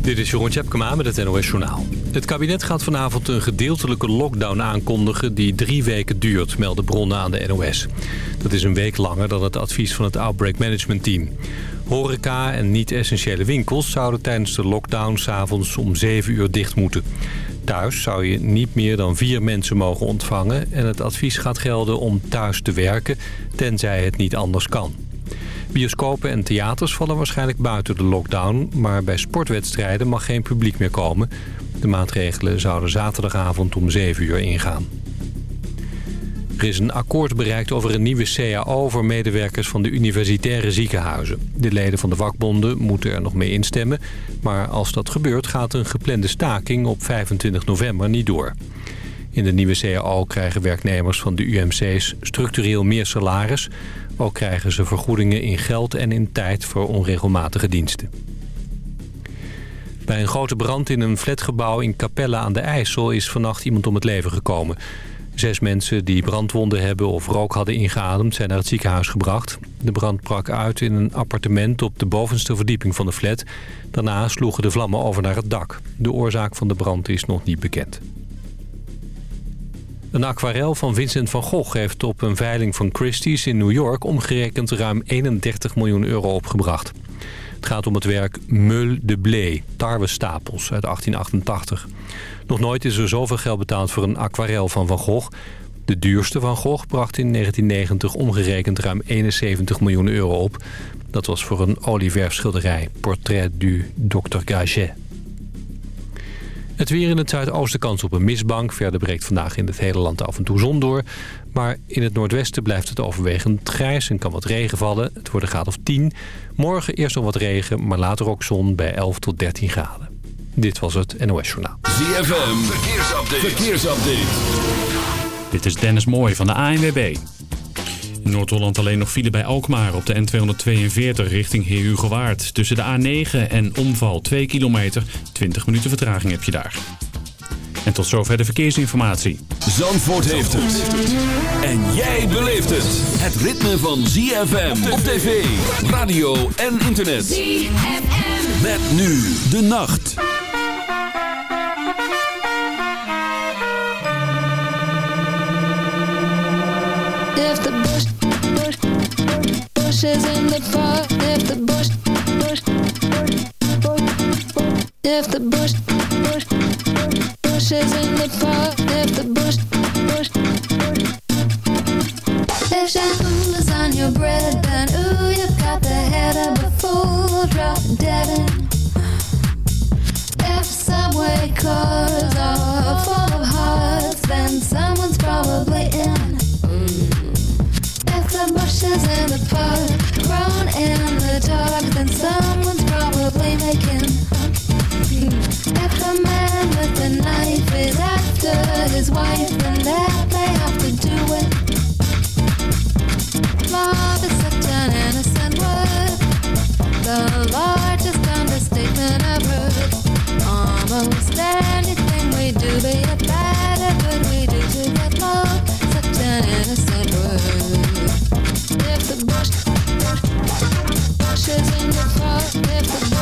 Dit is Jeroen Tjepkema met het NOS Journaal. Het kabinet gaat vanavond een gedeeltelijke lockdown aankondigen... die drie weken duurt, melden bronnen aan de NOS. Dat is een week langer dan het advies van het Outbreak Management Team. Horeca en niet-essentiële winkels zouden tijdens de lockdown... s'avonds om 7 uur dicht moeten. Thuis zou je niet meer dan vier mensen mogen ontvangen... en het advies gaat gelden om thuis te werken, tenzij het niet anders kan. Bioscopen en theaters vallen waarschijnlijk buiten de lockdown... maar bij sportwedstrijden mag geen publiek meer komen. De maatregelen zouden zaterdagavond om 7 uur ingaan. Er is een akkoord bereikt over een nieuwe CAO voor medewerkers van de universitaire ziekenhuizen. De leden van de vakbonden moeten er nog mee instemmen. Maar als dat gebeurt gaat een geplande staking op 25 november niet door. In de nieuwe CAO krijgen werknemers van de UMC's structureel meer salaris. Ook krijgen ze vergoedingen in geld en in tijd voor onregelmatige diensten. Bij een grote brand in een flatgebouw in Capelle aan de IJssel is vannacht iemand om het leven gekomen. Zes mensen die brandwonden hebben of rook hadden ingeademd zijn naar het ziekenhuis gebracht. De brand brak uit in een appartement op de bovenste verdieping van de flat. Daarna sloegen de vlammen over naar het dak. De oorzaak van de brand is nog niet bekend. Een aquarel van Vincent van Gogh heeft op een veiling van Christie's in New York omgerekend ruim 31 miljoen euro opgebracht. Het gaat om het werk Meul de Blé, tarwestapels uit 1888. Nog nooit is er zoveel geld betaald voor een aquarel van Van Gogh. De duurste Van Gogh bracht in 1990 omgerekend ruim 71 miljoen euro op. Dat was voor een olieverfschilderij, Portrait du Dr. Gaget. Het weer in het zuidoosten kans op een mistbank. Verder breekt vandaag in het hele land af en toe zon door. Maar in het noordwesten blijft het overwegend grijs en kan wat regen vallen. Het wordt een graad of 10. Morgen eerst nog wat regen, maar later ook zon bij 11 tot 13 graden. Dit was het NOS Journaal. ZFM, verkeersupdate. verkeersupdate. Dit is Dennis Mooij van de ANWB. In Noord-Holland alleen nog file bij Alkmaar op de N242 richting Heerhugowaard. Tussen de A9 en omval 2 kilometer, 20 minuten vertraging heb je daar. En tot zover de verkeersinformatie. Zandvoort heeft het. En jij beleeft het. Het ritme van ZFM op tv, radio en internet. ZFM. Met nu de nacht. Bush is in the park, if the bush, bush, bush, if the bush, bush, bush is in the park, if the bush, bush, if shampoo is on your bread, then ooh, you've got the head of a fool, drop dead in. If subway cars are full of hearts, then someone's probably the in the park grown in the dark, then someone's probably making. If the man with the knife is after his wife, then that they have to do it. Love is such an innocent word, the largest understatement heard. Almost anything we do, be it bad or good, we do to get love. Such an innocent. Bush in the park,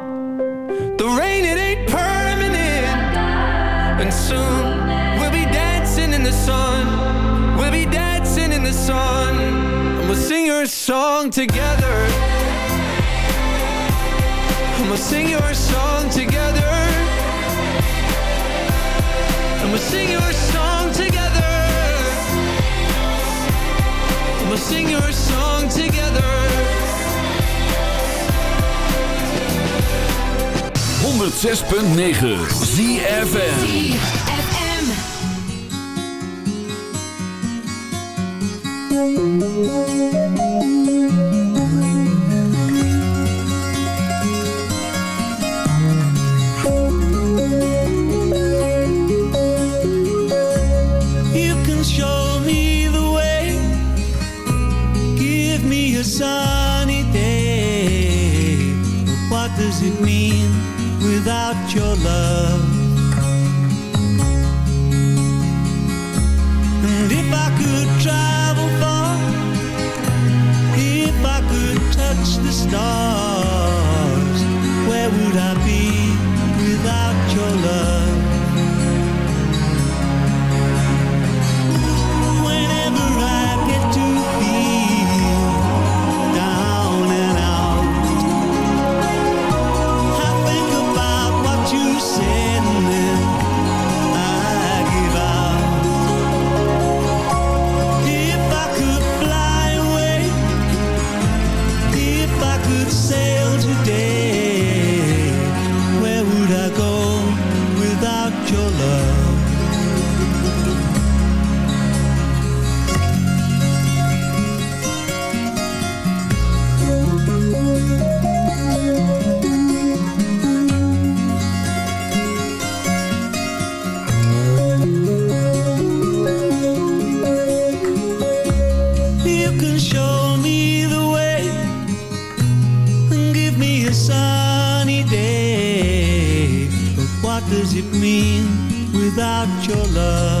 Song together. And we'll sing your song together. And we'll sing your song together. And we'll sing your song together. 106.9 ZFN You your love? your love.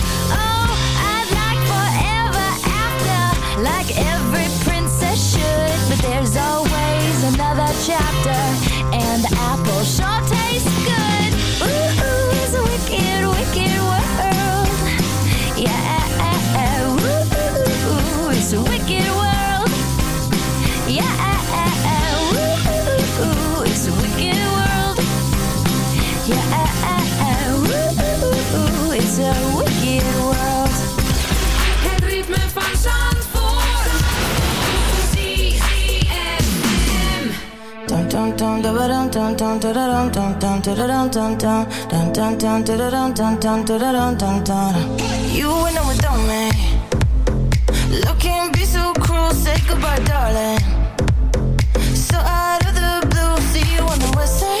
You went on without me Love can be so cruel, say goodbye darling. So out of the blue, see you on the west side.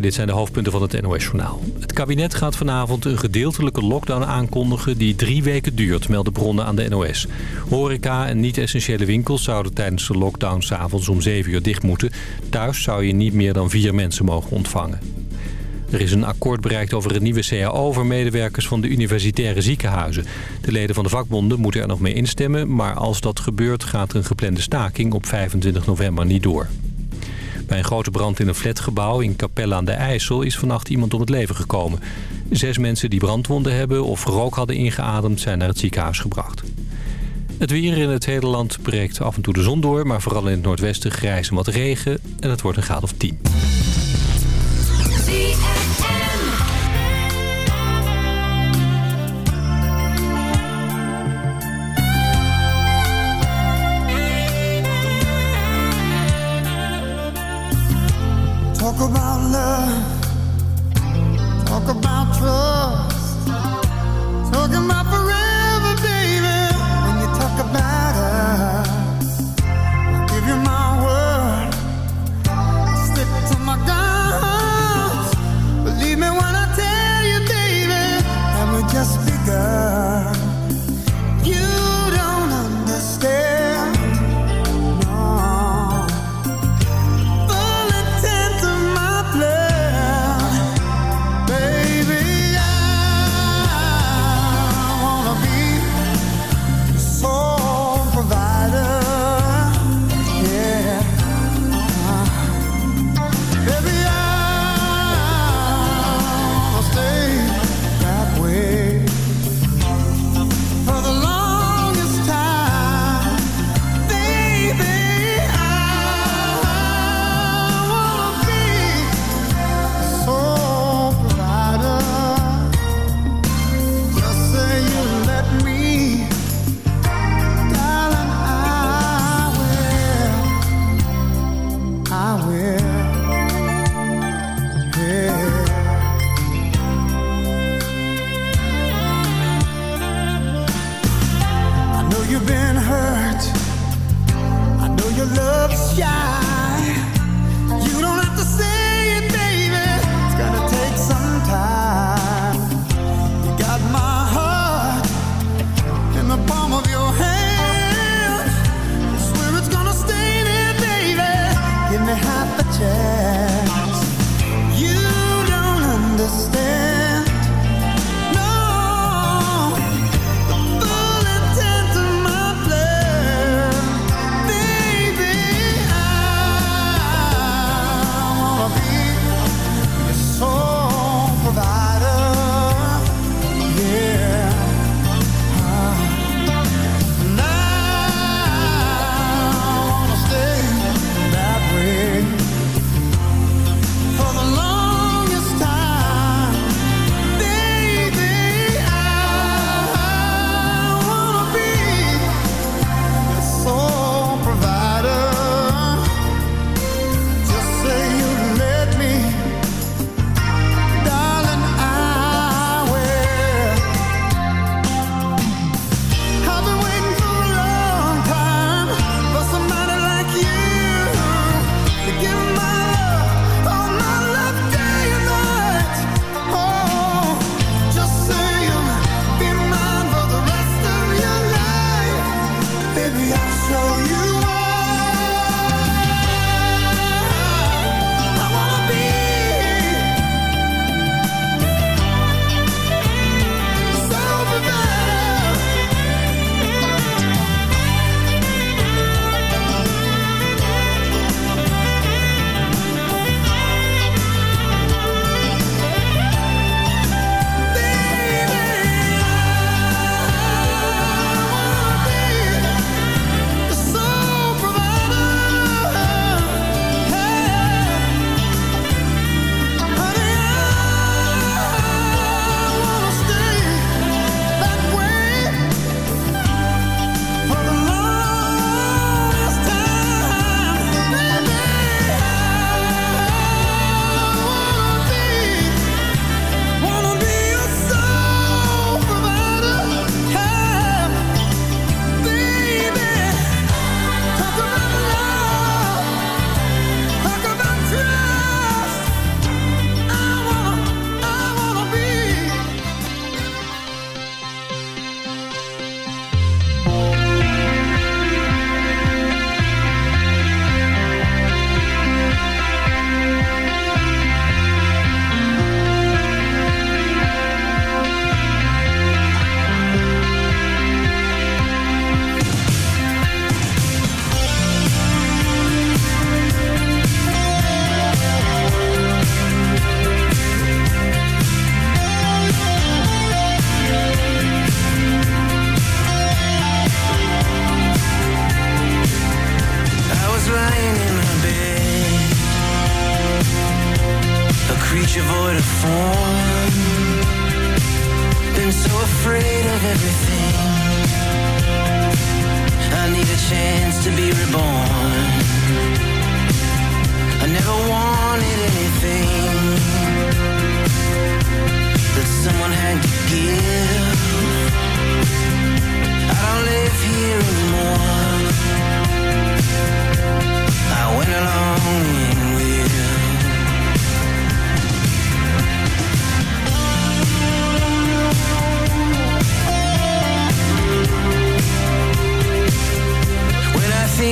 Dit zijn de hoofdpunten van het NOS-journaal. Het kabinet gaat vanavond een gedeeltelijke lockdown aankondigen die drie weken duurt, melden bronnen aan de NOS. Horeca en niet-essentiële winkels zouden tijdens de lockdown s'avonds om zeven uur dicht moeten. Thuis zou je niet meer dan vier mensen mogen ontvangen. Er is een akkoord bereikt over een nieuwe CAO voor medewerkers van de universitaire ziekenhuizen. De leden van de vakbonden moeten er nog mee instemmen, maar als dat gebeurt gaat een geplande staking op 25 november niet door. Bij een grote brand in een flatgebouw in Capelle aan de IJssel is vannacht iemand om het leven gekomen. Zes mensen die brandwonden hebben of rook hadden ingeademd zijn naar het ziekenhuis gebracht. Het weer in het hele land breekt af en toe de zon door, maar vooral in het noordwesten grijs en wat regen en het wordt een graad of 10.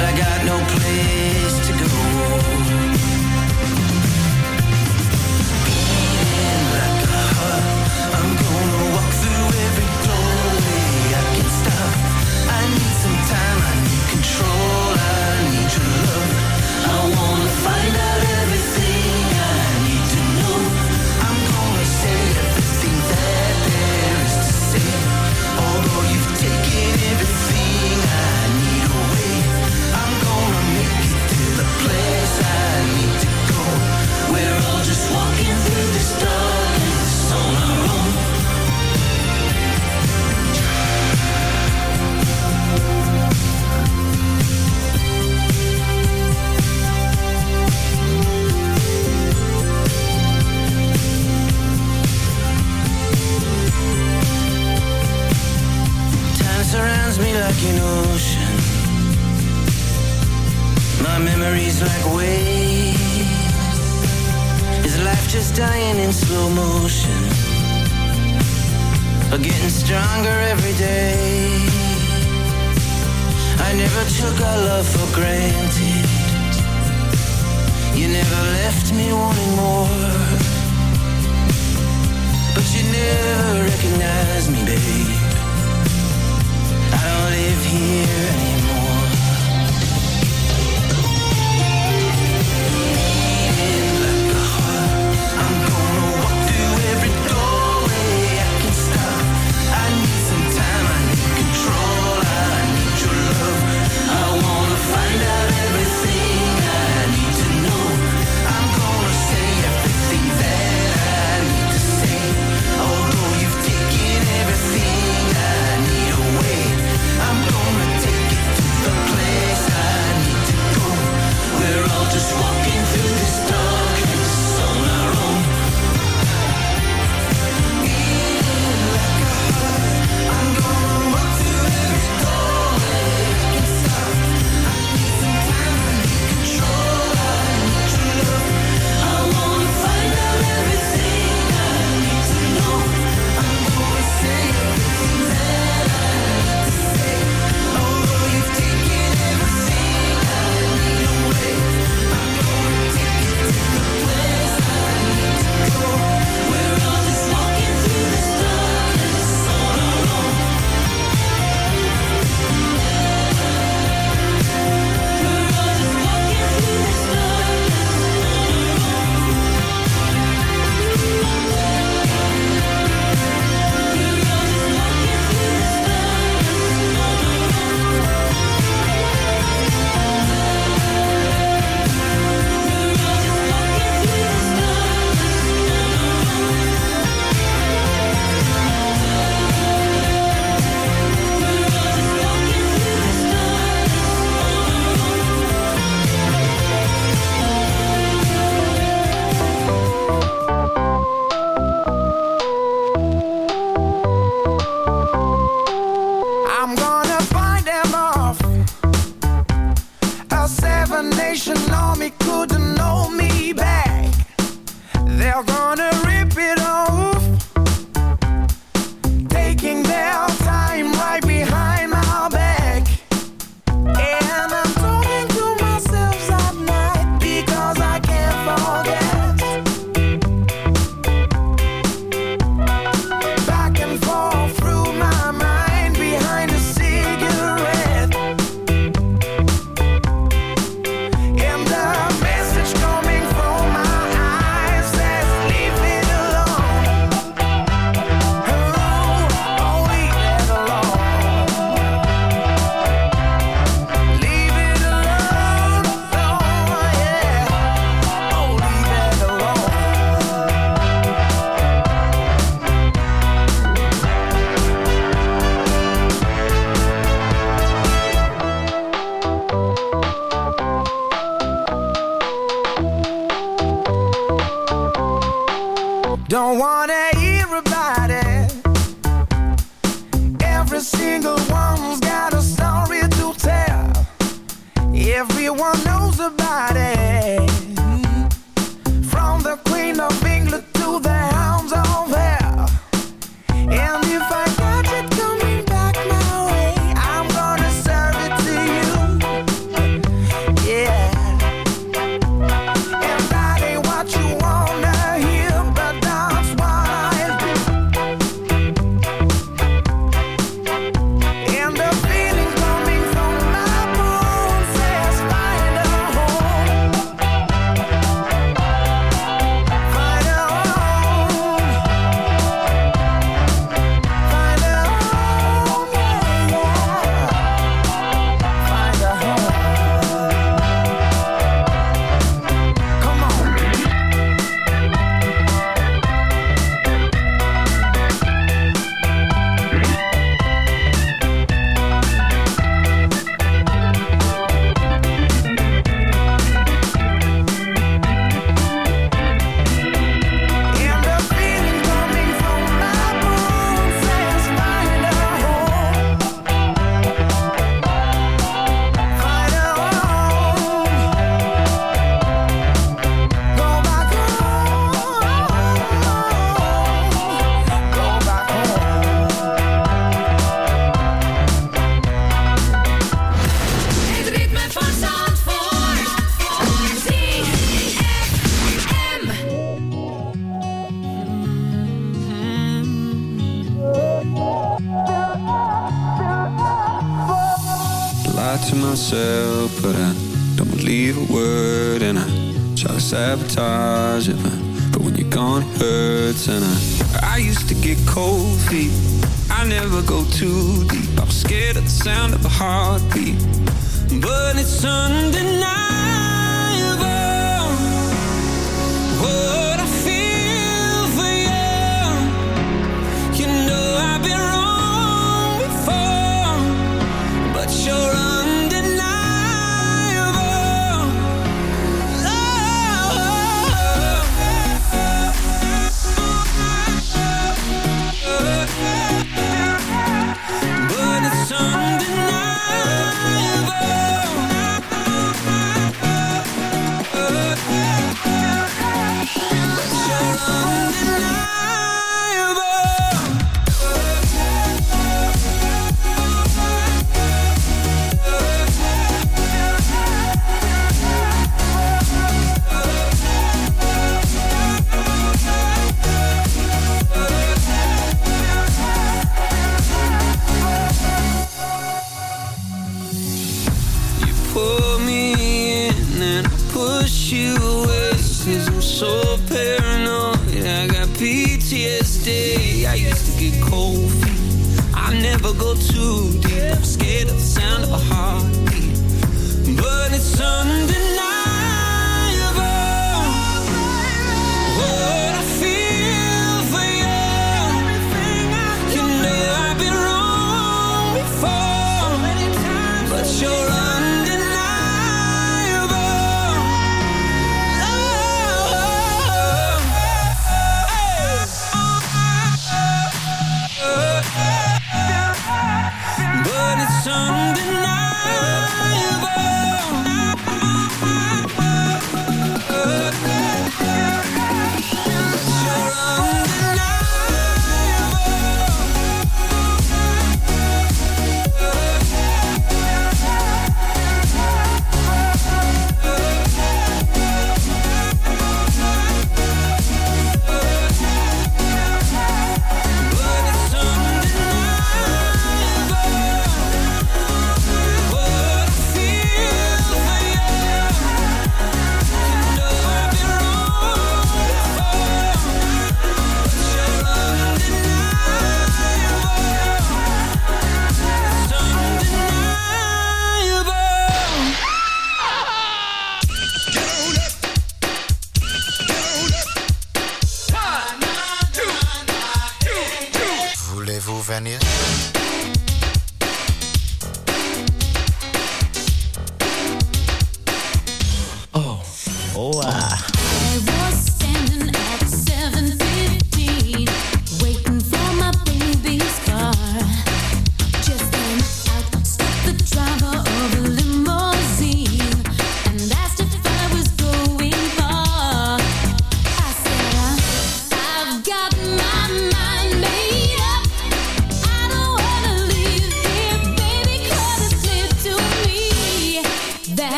but I got no place to go. me like an ocean. My memories like waves. Is life just dying in slow motion? But getting stronger every day. I never took our love for granted. You never left me wanting more.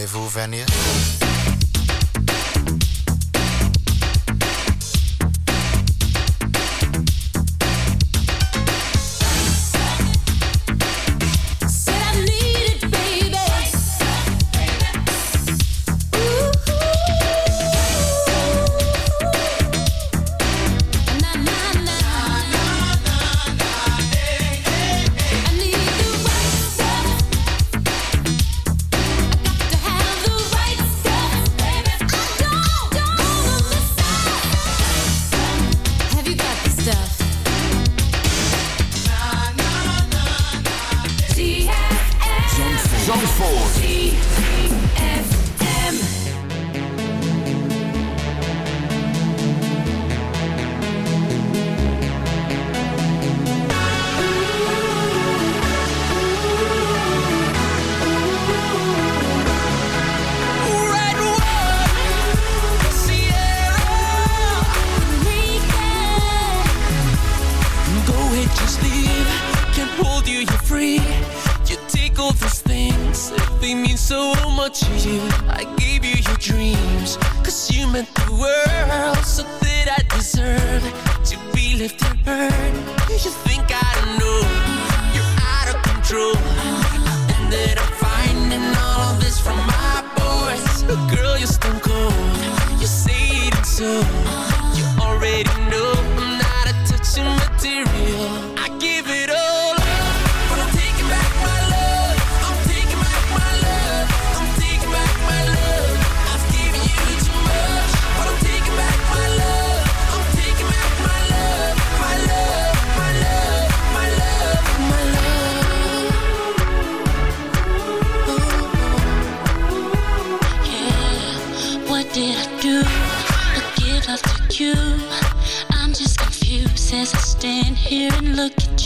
even hoe.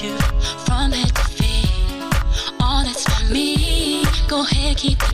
you from head to feet. All that's for me. Go ahead, keep it.